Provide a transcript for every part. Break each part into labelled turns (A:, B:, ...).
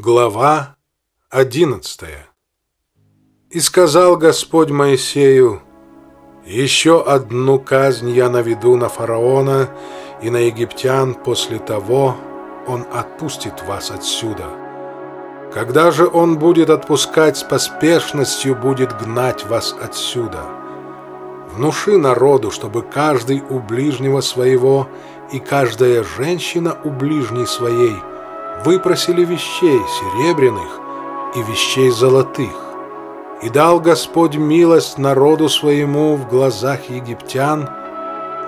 A: Глава одиннадцатая И сказал Господь Моисею, «Еще одну казнь я наведу на фараона и на египтян, после того он отпустит вас отсюда. Когда же он будет отпускать с поспешностью, будет гнать вас отсюда. Внуши народу, чтобы каждый у ближнего своего и каждая женщина у ближней своей – выпросили вещей серебряных и вещей золотых. И дал Господь милость народу своему в глазах египтян,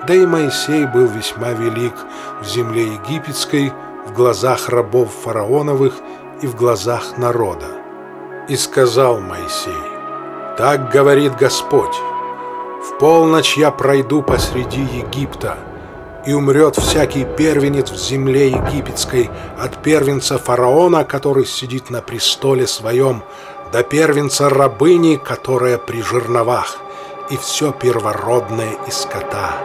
A: да и Моисей был весьма велик в земле египетской, в глазах рабов фараоновых и в глазах народа. И сказал Моисей, «Так говорит Господь, в полночь я пройду посреди Египта, и умрет всякий первенец в земле египетской, от первенца фараона, который сидит на престоле своем, до первенца рабыни, которая при жерновах, и все первородное из скота.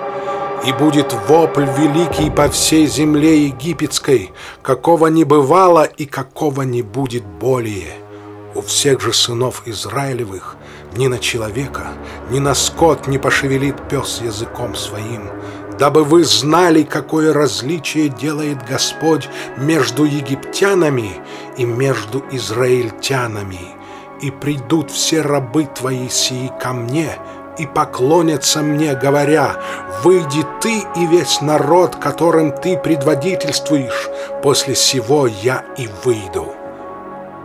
A: И будет вопль великий по всей земле египетской, какого не бывало и какого не будет более. У всех же сынов Израилевых ни на человека, ни на скот не пошевелит пес языком своим, дабы вы знали, какое различие делает Господь между египтянами и между израильтянами. И придут все рабы твои сии ко мне, и поклонятся мне, говоря, «Выйди ты и весь народ, которым ты предводительствуешь, после сего я и выйду».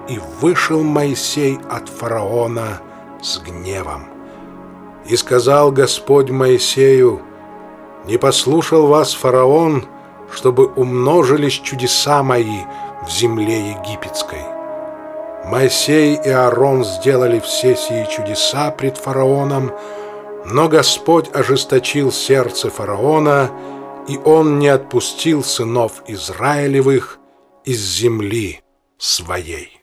A: И вышел Моисей от фараона с гневом. И сказал Господь Моисею, не послушал вас фараон, чтобы умножились чудеса мои в земле египетской. Моисей и Аарон сделали все сии чудеса пред фараоном, но Господь ожесточил сердце фараона, и он не отпустил сынов Израилевых из земли своей.